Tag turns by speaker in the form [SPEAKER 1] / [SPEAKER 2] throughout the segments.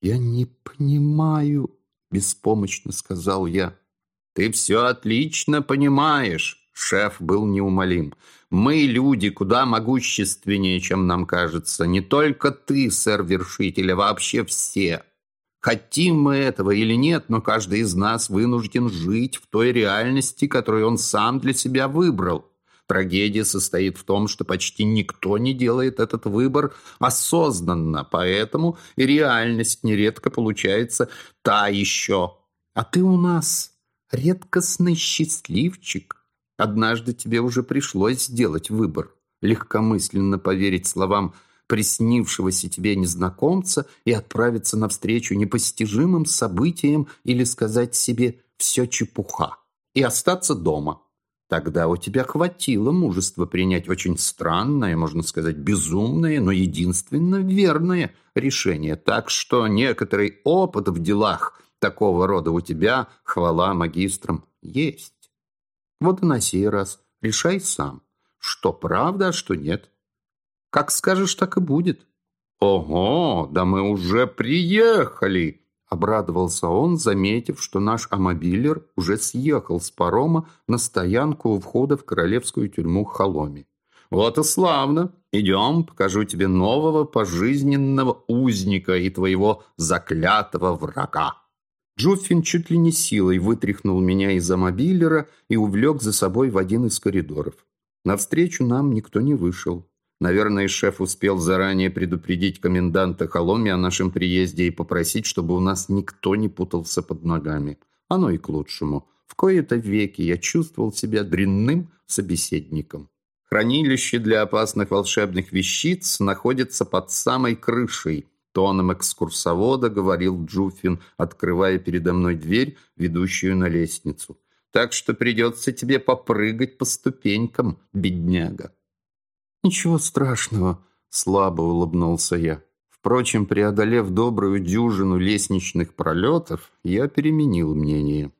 [SPEAKER 1] «Я не понимаю», — беспомощно сказал я. «Ты все отлично понимаешь», — шеф был неумолим. «Мы, люди, куда могущественнее, чем нам кажется. Не только ты, сэр-вершитель, а вообще все. Хотим мы этого или нет, но каждый из нас вынужден жить в той реальности, которую он сам для себя выбрал. Трагедия состоит в том, что почти никто не делает этот выбор осознанно, поэтому и реальность нередко получается та еще. А ты у нас редкостный счастливчик. Однажды тебе уже пришлось сделать выбор, легкомысленно поверить словам приснившегося тебе незнакомца и отправиться навстречу непостижимым событиям или сказать себе «все чепуха» и остаться дома. Тогда у тебя хватило мужества принять очень странное, можно сказать, безумное, но единственно верное решение. Так что некоторый опыт в делах такого рода у тебя, хвала магистрам, есть. Вот и на сей раз решай сам, что правда, а что нет. Как скажешь, так и будет. Ого, да мы уже приехали, Обрадовался он, заметив, что наш амобилер уже съехал с парома на стоянку у входа в королевскую тюрьму Холоми. «Вот и славно! Идем, покажу тебе нового пожизненного узника и твоего заклятого врага!» Джуффин чуть ли не силой вытряхнул меня из амобилера и увлек за собой в один из коридоров. Навстречу нам никто не вышел. Наверное, шеф успел заранее предупредить коменданта Холоми о нашем приезде и попросить, чтобы у нас никто не путался под ногами. Оно и к лучшему. В кои-то веки я чувствовал себя дрянным собеседником. Хранилище для опасных волшебных вещиц находится под самой крышей. Тоном экскурсовода говорил Джуфин, открывая передо мной дверь, ведущую на лестницу. Так что придется тебе попрыгать по ступенькам, бедняга. «Ничего страшного», — слабо улыбнулся я. Впрочем, преодолев добрую дюжину лестничных пролетов, я переменил мнение.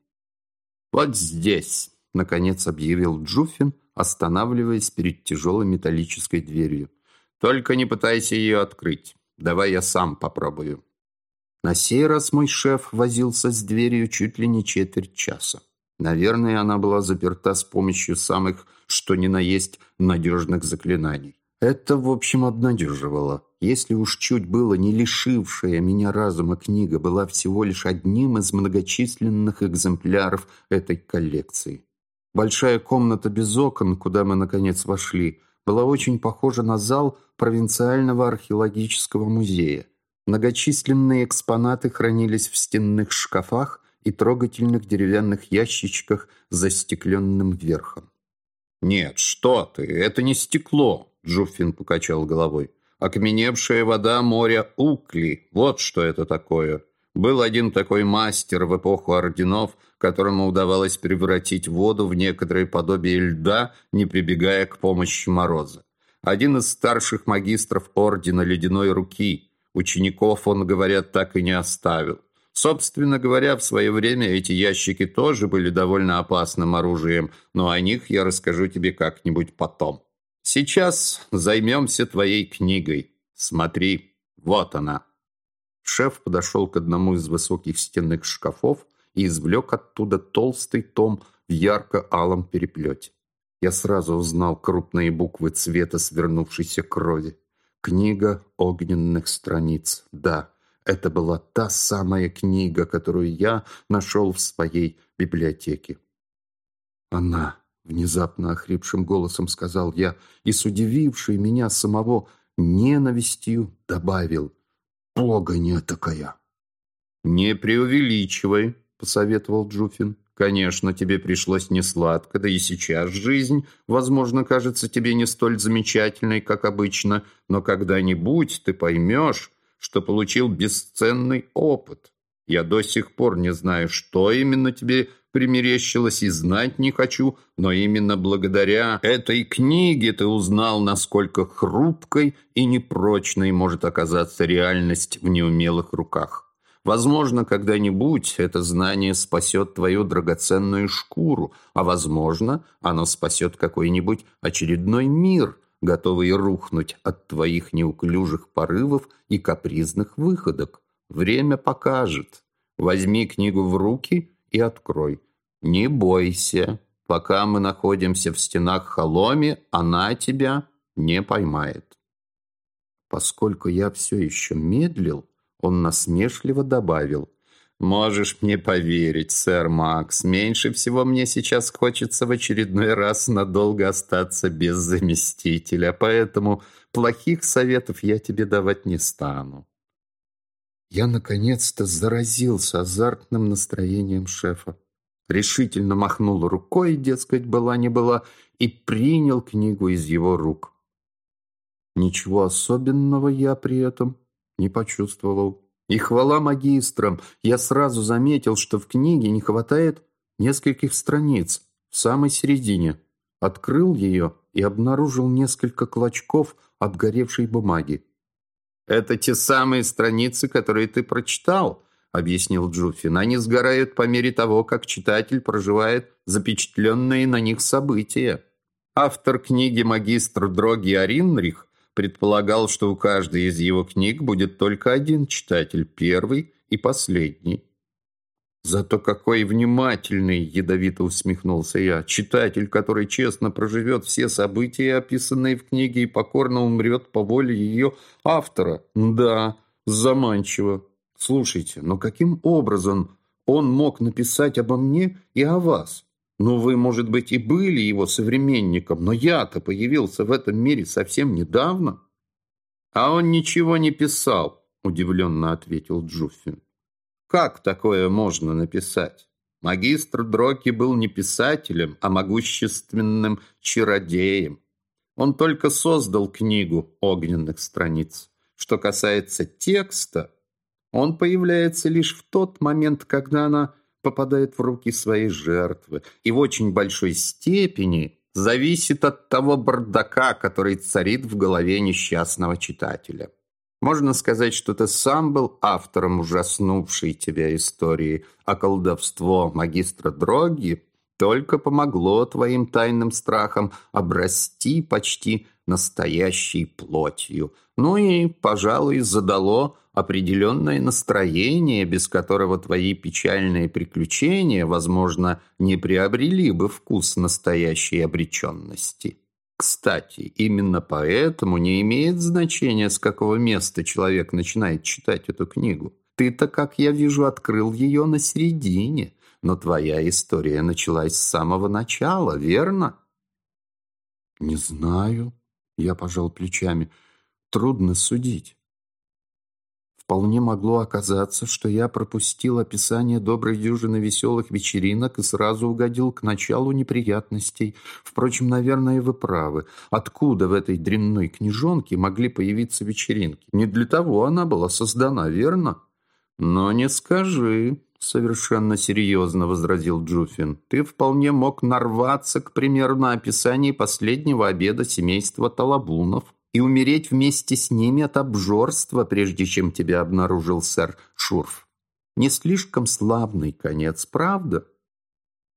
[SPEAKER 1] «Вот здесь», — наконец объявил Джуфин, останавливаясь перед тяжелой металлической дверью. «Только не пытайся ее открыть. Давай я сам попробую». На сей раз мой шеф возился с дверью чуть ли не четверть часа. Наверное, она была заперта с помощью самых, что ни на есть, надежных заклинаний. Это, в общем, обнадеживало. Если уж чуть было не лишившая меня разума книга была всего лишь одним из многочисленных экземпляров этой коллекции. Большая комната без окон, куда мы, наконец, вошли, была очень похожа на зал провинциального археологического музея. Многочисленные экспонаты хранились в стенных шкафах, и трогательных деревянных ящичках с застекленным верхом. «Нет, что ты, это не стекло», — Джуффин покачал головой. «Окаменевшая вода моря Укли, вот что это такое. Был один такой мастер в эпоху орденов, которому удавалось превратить воду в некоторое подобие льда, не прибегая к помощи мороза. Один из старших магистров Ордена Ледяной Руки. Учеников он, говорят, так и не оставил. Собственно говоря, в свое время эти ящики тоже были довольно опасным оружием, но о них я расскажу тебе как-нибудь потом. Сейчас займемся твоей книгой. Смотри, вот она». Шеф подошел к одному из высоких стенных шкафов и извлек оттуда толстый том в ярко-алом переплете. Я сразу узнал крупные буквы цвета свернувшейся крови. Книга огненных страниц. Да, это была та самая книга, которую я нашел в своей библиотеке. Она, внезапно охрипшим голосом сказал я, и с удивившей меня самого ненавистью добавил «Погоня такая!» «Не преувеличивай», — посоветовал Джуфин. «Конечно, тебе пришлось несладко, да и сейчас жизнь, возможно, кажется тебе не столь замечательной, как обычно, но когда-нибудь ты поймешь, что получил бесценный опыт. Я до сих пор не знаю, что именно тебе примерещилось и знать не хочу, но именно благодаря этой книге ты узнал, насколько хрупкой и непрочной может оказаться реальность в неумелых руках. Возможно, когда-нибудь это знание спасет твою драгоценную шкуру, а возможно, оно спасет какой-нибудь очередной мир – готовые рухнуть от твоих неуклюжих порывов и капризных выходок. Время покажет. Возьми книгу в руки и открой. Не бойся. Пока мы находимся в стенах Холоми, она тебя не поймает. Поскольку я все еще медлил, он насмешливо добавил. «Можешь мне поверить, сэр Макс, меньше всего мне сейчас хочется в очередной раз надолго остаться без заместителя, поэтому плохих советов я тебе давать не стану». Я наконец-то заразился азартным настроением шефа. Решительно махнул рукой, дескать, была не была, и принял книгу из его рук. Ничего особенного я при этом не почувствовал. И хвала магистрам, я сразу заметил, что в книге не хватает нескольких страниц в самой середине. Открыл ее и обнаружил несколько клочков обгоревшей бумаги. «Это те самые страницы, которые ты прочитал», — объяснил Джуффин. «Они сгорают по мере того, как читатель проживает запечатленные на них события». Автор книги «Магистр Дроги Аринрих» предполагал, что у каждой из его книг будет только один читатель, первый и последний. «Зато какой внимательный!» – ядовито усмехнулся я. «Читатель, который честно проживет все события, описанные в книге, и покорно умрет по воле ее автора. Да, заманчиво. Слушайте, но каким образом он мог написать обо мне и о вас?» Ну, вы, может быть, и были его современником, но я-то появился в этом мире совсем недавно. А он ничего не писал, удивленно ответил Джуффин. Как такое можно написать? Магистр Дроки был не писателем, а могущественным чародеем. Он только создал книгу огненных страниц. Что касается текста, он появляется лишь в тот момент, когда она попадает в руки своей жертвы и в очень большой степени зависит от того бардака, который царит в голове несчастного читателя. Можно сказать, что ты сам был автором ужаснувшей тебя истории, а колдовство магистра Дроги только помогло твоим тайным страхам обрасти почти настоящей плотью. Ну и, пожалуй, задало определенное настроение, без которого твои печальные приключения, возможно, не приобрели бы вкус настоящей обреченности. Кстати, именно поэтому не имеет значения, с какого места человек начинает читать эту книгу. Ты-то, как я вижу, открыл ее на середине, но твоя история началась с самого начала, верно? Не знаю, я пожал плечами. Трудно судить. Вполне могло оказаться, что я пропустил описание доброй дюжины веселых вечеринок и сразу угодил к началу неприятностей. Впрочем, наверное, вы правы. Откуда в этой дрянной книжонке могли появиться вечеринки? Не для того она была создана, верно? Но не скажи, совершенно серьезно возразил Джуфин. Ты вполне мог нарваться, к примеру, на описание последнего обеда семейства Талабунов и умереть вместе с ними от обжорства, прежде чем тебя обнаружил сэр Шурф. Не слишком славный конец, правда?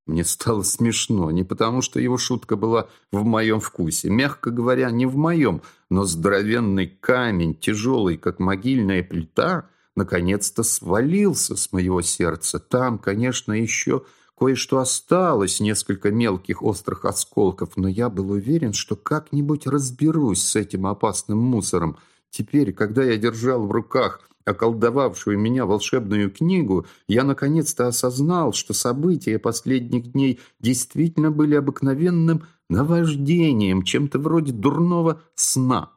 [SPEAKER 1] Мне стало смешно, не потому что его шутка была в моем вкусе, мягко говоря, не в моем, но здоровенный камень, тяжелый, как могильная плита, наконец-то свалился с моего сердца. Там, конечно, еще Кое-что осталось, несколько мелких острых осколков, но я был уверен, что как-нибудь разберусь с этим опасным мусором. Теперь, когда я держал в руках околдовавшую меня волшебную книгу, я наконец-то осознал, что события последних дней действительно были обыкновенным наваждением, чем-то вроде дурного сна.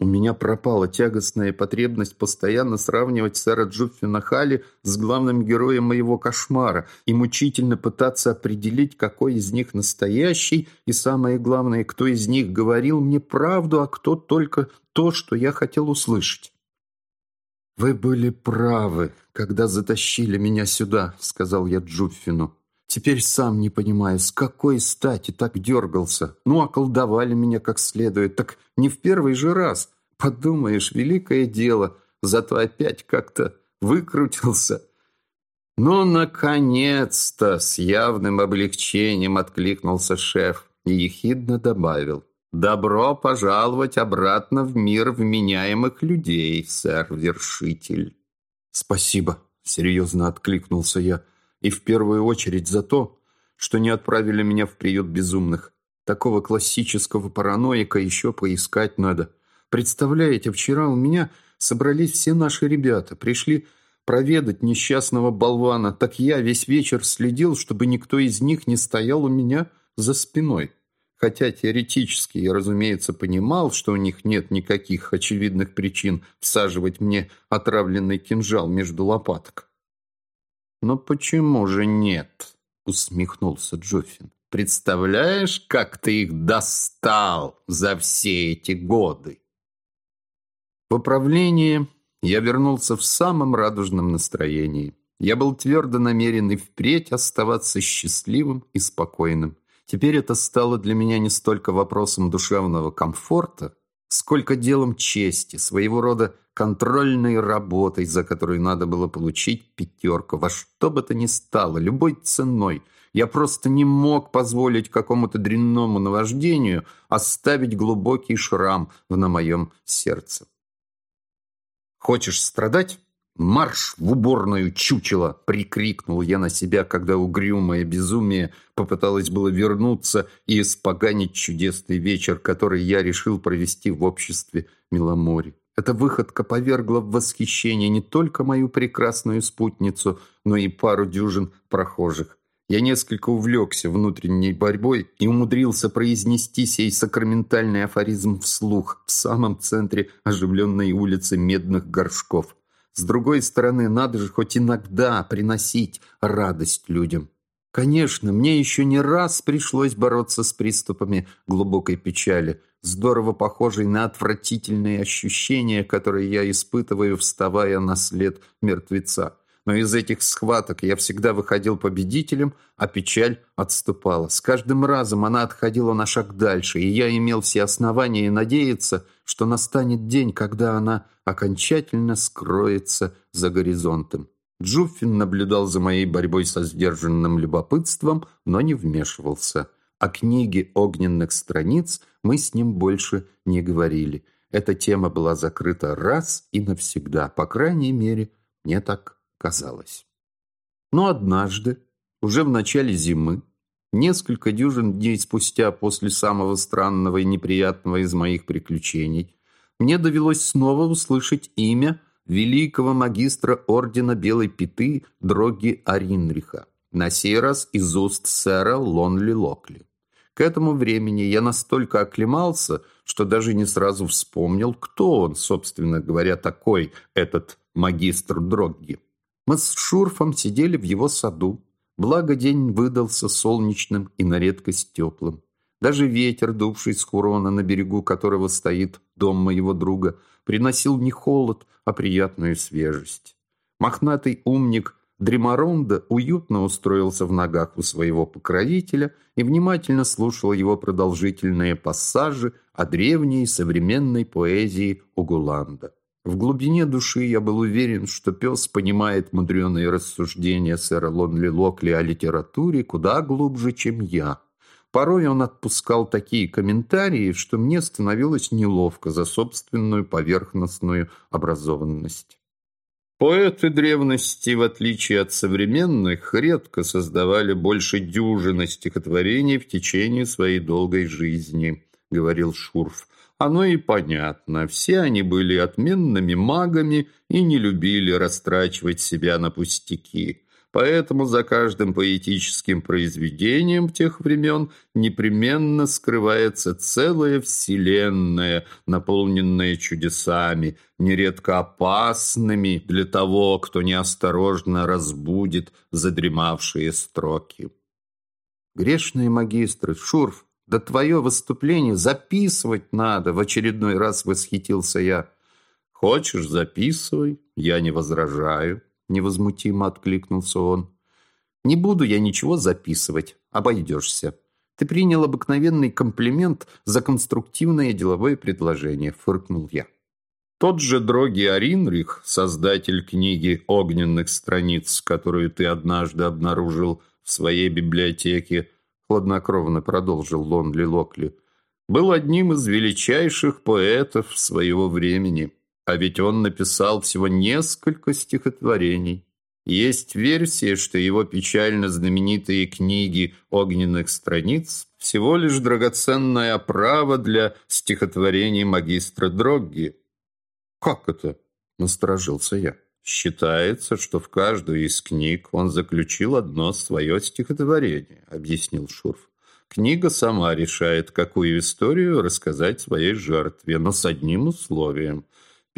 [SPEAKER 1] У меня пропала тягостная потребность постоянно сравнивать сэра Джуффина Халли с главным героем моего кошмара и мучительно пытаться определить, какой из них настоящий, и самое главное, кто из них говорил мне правду, а кто только то, что я хотел услышать. «Вы были правы, когда затащили меня сюда», — сказал я Джуффину. «Теперь сам не понимаю, с какой стати так дергался. Ну, околдовали меня как следует, так не в первый же раз. Подумаешь, великое дело, зато опять как-то выкрутился». «Ну, наконец-то!» — с явным облегчением откликнулся шеф и ехидно добавил. «Добро пожаловать обратно в мир вменяемых людей, сэр-вершитель». «Спасибо», — серьезно откликнулся я, «и в первую очередь за то, что не отправили меня в приют безумных. Такого классического параноика еще поискать надо. Представляете, вчера у меня собрались все наши ребята, пришли проведать несчастного болвана, так я весь вечер следил, чтобы никто из них не стоял у меня за спиной. Хотя теоретически я, разумеется, понимал, что у них нет никаких очевидных причин всаживать мне отравленный кинжал между лопаток. «Но почему же нет?» — усмехнулся Джоффин. «Представляешь, как ты их достал за все эти годы?» В управлении я вернулся в самом радужном настроении. Я был твердо намерен и впредь оставаться счастливым и спокойным. Теперь это стало для меня не столько вопросом душевного комфорта, сколько делом чести, своего рода контрольной работой, за которую надо было получить пятерку, во что бы то ни стало, любой ценой. Я просто не мог позволить какому-то дрянному наваждению оставить глубокий шрам на моем сердце. «Хочешь страдать?» «Марш в уборную, чучело!» — прикрикнул я на себя, когда угрюмое безумие попыталось было вернуться и испоганить чудесный вечер, который я решил провести в обществе Миломори. Эта выходка повергла в восхищение не только мою прекрасную спутницу, но и пару дюжин прохожих. Я несколько увлекся внутренней борьбой и умудрился произнести сей сакраментальный афоризм вслух в самом центре оживленной улицы Медных Горшков. С другой стороны, надо же хоть иногда приносить радость людям. Конечно, мне еще не раз пришлось бороться с приступами глубокой печали, здорово похожей на отвратительные ощущения, которые я испытываю, вставая на след мертвеца. Но из этих схваток я всегда выходил победителем, а печаль отступала. С каждым разом она отходила на шаг дальше, и я имел все основания надеяться, что настанет день, когда она окончательно скроется за горизонтом. Джуффин наблюдал за моей борьбой со сдержанным любопытством, но не вмешивался. О книге огненных страниц мы с ним больше не говорили. Эта тема была закрыта раз и навсегда, по крайней мере, мне так казалось. Но однажды, уже в начале зимы, несколько дюжин дней спустя после самого странного и неприятного из моих приключений, мне довелось снова услышать имя великого магистра Ордена Белой Пяты Дроги Аринриха, на сей раз из уст сэра Лонли Локли. К этому времени я настолько оклемался, что даже не сразу вспомнил, кто он, собственно говоря, такой, этот магистр Дрогги. Мы с Шурфом сидели в его саду. Благо день выдался солнечным и на редкость теплым. Даже ветер, дувший с Хурона, на берегу которого стоит дом моего друга, приносил не холод, а приятную свежесть. Мохнатый умник Дримаронда уютно устроился в ногах у своего покровителя и внимательно слушал его продолжительные пассажи о древней современной поэзии Угуланда. В глубине души я был уверен, что пес понимает мудреные рассуждения сэра Лонли Локли о литературе куда глубже, чем я. Порой он отпускал такие комментарии, что мне становилось неловко за собственную поверхностную образованность. Поэты древности, в отличие от современных, редко создавали больше дюжины стихотворений в течение своей долгой жизни, говорил Шурф. Оно и понятно. Все они были отменными магами и не любили растрачивать себя на пустяки. Поэтому за каждым поэтическим произведением тех времен непременно скрывается целая вселенная, наполненная чудесами, нередко опасными для того, кто неосторожно разбудит задремавшие строки. Грешные магистры, Шурф, да твое выступление записывать надо, в очередной раз восхитился я. Хочешь, записывай, я не возражаю, невозмутимо откликнулся он. Не буду я ничего записывать, обойдешься. Ты принял обыкновенный комплимент за конструктивное деловое предложение, фыркнул я. Тот же Дроги Аринрих, создатель книги «Огненных страниц», которую ты однажды обнаружил в своей библиотеке, хладнокровно продолжил Лонли Локли, был одним из величайших поэтов своего времени. А ведь он написал всего несколько стихотворений. Есть версия, что его печально знаменитые книги «Огненных страниц» всего лишь драгоценная оправа для стихотворений магистра Дрогги. «Как это?» – насторожился я. «Считается, что в каждую из книг он заключил одно свое стихотворение», – объяснил Шурф. «Книга сама решает, какую историю рассказать своей жертве, но с одним условием.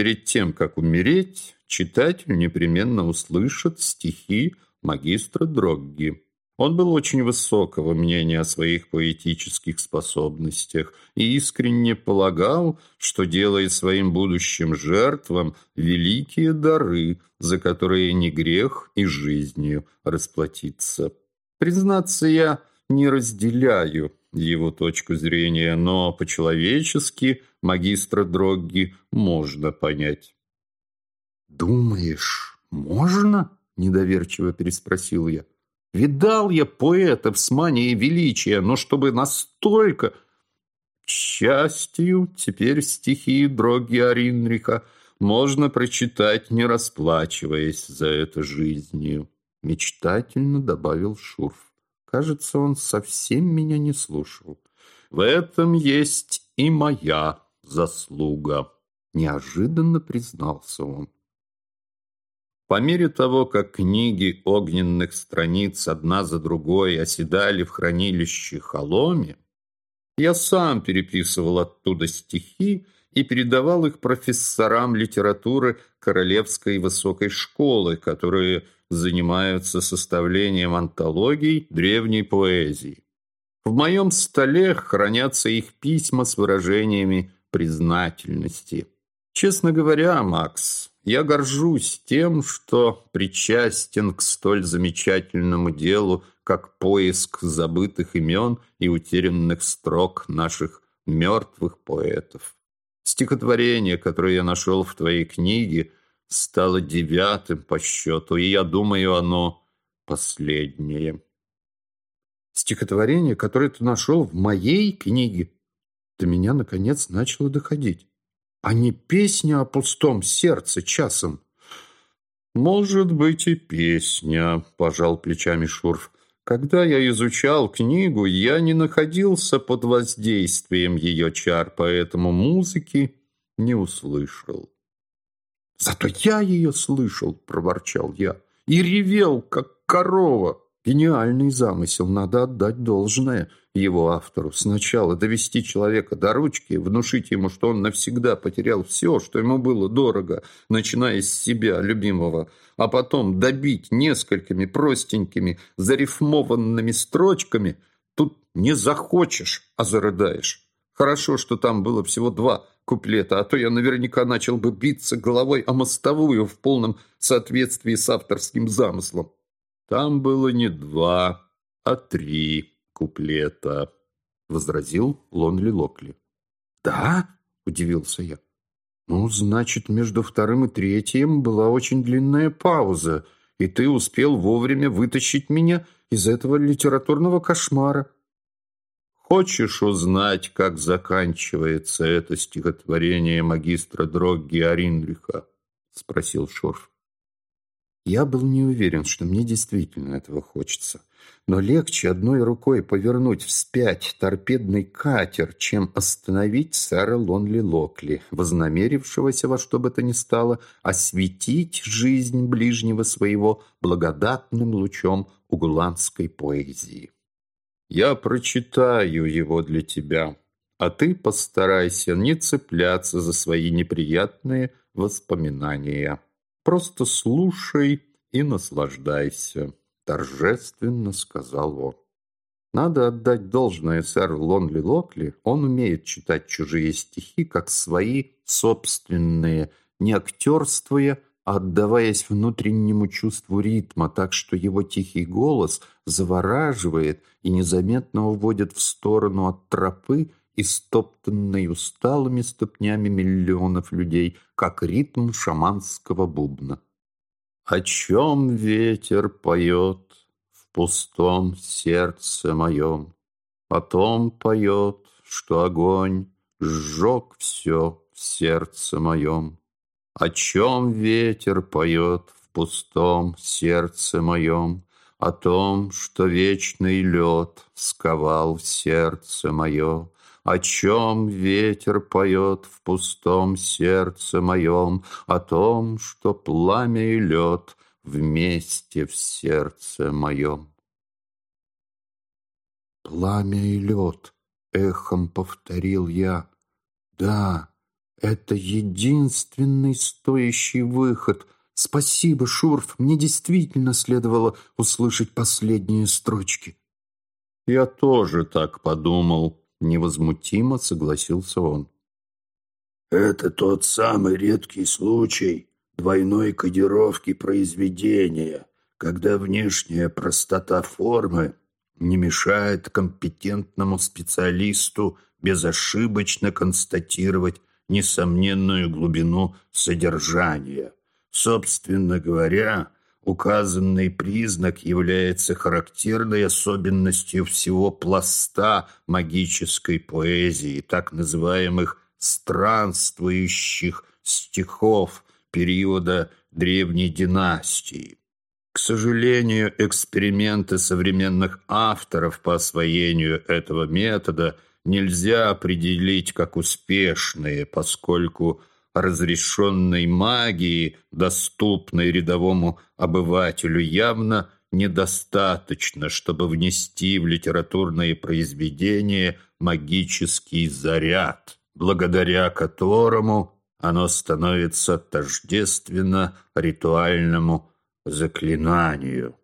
[SPEAKER 1] Перед тем, как умереть, читатель непременно услышит стихи магистра Дрогги». Он был очень высокого мнения о своих поэтических способностях и искренне полагал, что делает своим будущим жертвам великие дары, за которые не грех и жизнью расплатиться. Признаться, я не разделяю его точку зрения, но по-человечески магистра Дрогги можно понять.
[SPEAKER 2] «Думаешь, можно?» – недоверчиво переспросил я. Видал я поэтов с манией величия, но чтобы настолько...
[SPEAKER 1] К счастью, теперь стихи Дроги Аринриха можно прочитать, не расплачиваясь за это жизнью. Мечтательно добавил Шурф. Кажется, он совсем меня не слушал. В этом есть и моя заслуга. Неожиданно признался он. По мере того, как книги огненных страниц одна за другой оседали в хранилище Холоме, я сам переписывал оттуда стихи и передавал их профессорам литературы Королевской высокой школы, которые занимаются составлением антологий древней поэзии. В моем столе хранятся их письма с выражениями признательности. Честно говоря, Макс, я горжусь тем, что причастен к столь замечательному делу, как поиск забытых имен и утерянных строк наших мертвых поэтов. Стихотворение, которое я нашел в твоей книге, стало девятым по счету, и я думаю, оно последнее.
[SPEAKER 2] Стихотворение, которое ты нашел в моей книге, до меня, наконец, начало доходить а не песня о пустом сердце часом.
[SPEAKER 1] «Может быть и песня», – пожал плечами Шурф. «Когда я изучал книгу, я не находился под воздействием ее чар, поэтому музыки не услышал».
[SPEAKER 2] «Зато я ее слышал», – проворчал я, – «и ревел, как корова». Гениальный замысел, надо отдать должное его автору. Сначала довести человека до ручки, внушить ему, что он навсегда потерял все, что ему было дорого, начиная с себя, любимого, а потом добить несколькими простенькими, зарифмованными строчками. Тут не захочешь, а зарыдаешь. Хорошо, что там было всего два куплета, а то я наверняка начал бы биться головой о мостовую в полном соответствии с авторским замыслом. Там было не два, а три куплета, — возразил Лонли Локли. «Да?» — удивился я. «Ну, значит, между вторым и третьим была очень длинная пауза, и ты успел вовремя вытащить меня из этого литературного кошмара».
[SPEAKER 1] «Хочешь узнать, как заканчивается это стихотворение магистра Дрогги Аринриха?» — спросил Шорф.
[SPEAKER 2] Я был не уверен, что мне действительно этого хочется. Но легче одной рукой повернуть вспять торпедный катер, чем остановить сэра Лонли Локли, вознамерившегося во что бы то ни стало осветить жизнь ближнего своего благодатным лучом угуланской поэзии.
[SPEAKER 1] «Я прочитаю его для тебя, а ты постарайся не цепляться за свои неприятные воспоминания». Просто слушай и наслаждайся», — торжественно сказал он. Надо отдать должное сэру Лонли Локли, он умеет читать чужие стихи, как свои собственные, не актерствуя, отдаваясь внутреннему чувству ритма, так что его тихий голос завораживает и незаметно уводит в сторону от тропы, истоптанной усталыми ступнями миллионов людей, как ритм шаманского бубна. О чем ветер поет в пустом сердце моем? О том поет, что огонь сжег все в сердце моем. О чем ветер поет в пустом сердце моем, О том, что вечный лед сковал сердце мое, О чем ветер поет в пустом сердце моем, О том, что пламя и лед вместе в сердце моем.
[SPEAKER 2] «Пламя и лед», — эхом повторил я. «Да, это единственный стоящий выход. Спасибо, Шурф, мне действительно следовало услышать последние строчки».
[SPEAKER 1] «Я тоже так подумал», — невозмутимо согласился он.
[SPEAKER 3] «Это тот самый редкий случай двойной кодировки произведения, когда внешняя простота формы не мешает компетентному специалисту безошибочно констатировать несомненную глубину содержания. Собственно говоря, указанный признак является характерной особенностью всего пласта магической поэзии, так называемых странствующих стихов периода древней династии. К сожалению, эксперименты современных авторов по освоению этого метода нельзя определить как успешные, поскольку разрешенной магии, доступной рядовому обывателю, явно недостаточно, чтобы внести в литературные произведения магический заряд, благодаря которому оно становится тождественно ритуальному заклинанию.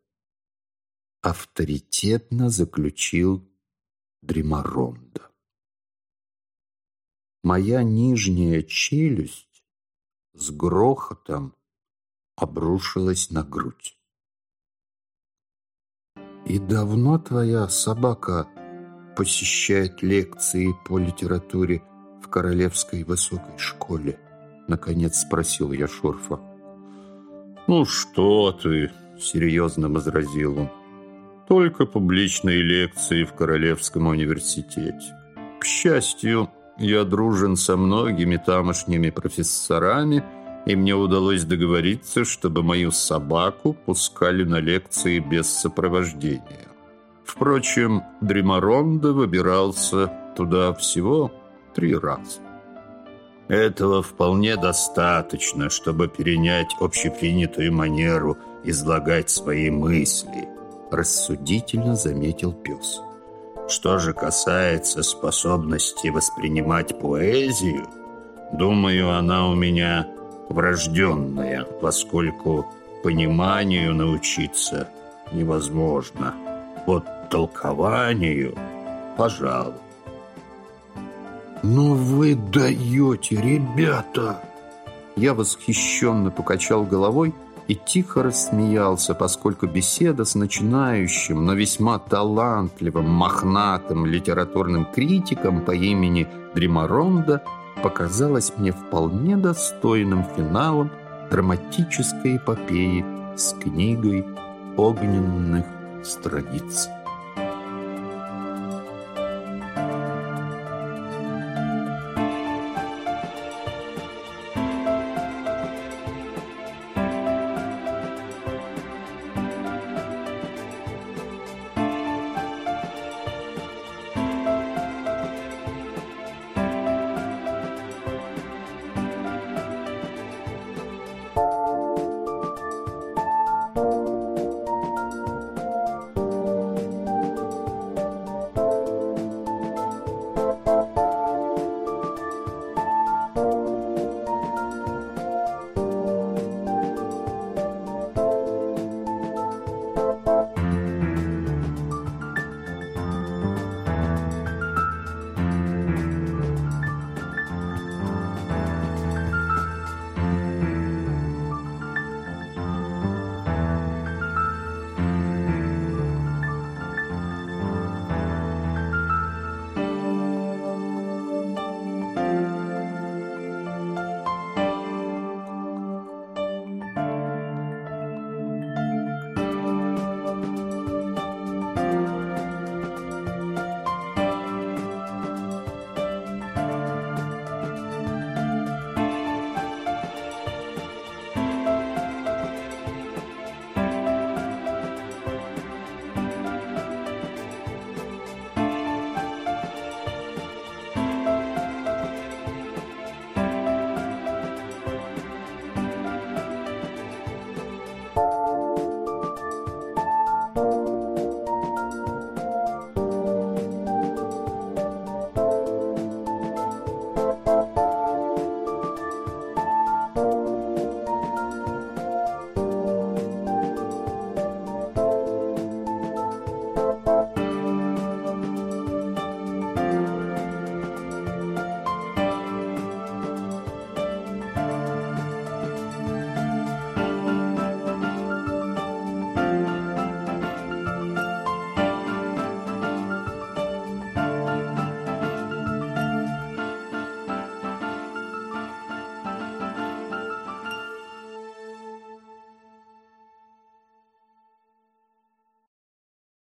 [SPEAKER 2] Авторитетно заключил Дримаронда. Моя нижняя челюсть с грохотом обрушилась на грудь. «И давно твоя собака посещает лекции по литературе в Королевской высокой школе?» Наконец спросил я Шурфа.
[SPEAKER 1] «Ну что ты!» — серьезно возразил он. «Только публичные лекции в Королевском университете. К счастью, я дружен со многими тамошними профессорами, и мне удалось договориться, чтобы мою собаку пускали на лекции без сопровождения. Впрочем, Дримаронда выбирался туда всего три раза. Этого вполне достаточно, чтобы перенять общепринятую манеру излагать свои мысли, рассудительно заметил пес. Что же касается способности воспринимать поэзию, думаю, она у меня врожденная, поскольку пониманию научиться невозможно. Вот толкованию, пожалуй.
[SPEAKER 2] «Ну вы даете, ребята!» Я восхищенно покачал головой и тихо рассмеялся, поскольку беседа с начинающим, но весьма талантливым, мохнатым литературным критиком по имени Дримаронда показалась мне вполне достойным финалом драматической эпопеи с книгой огненных страниц.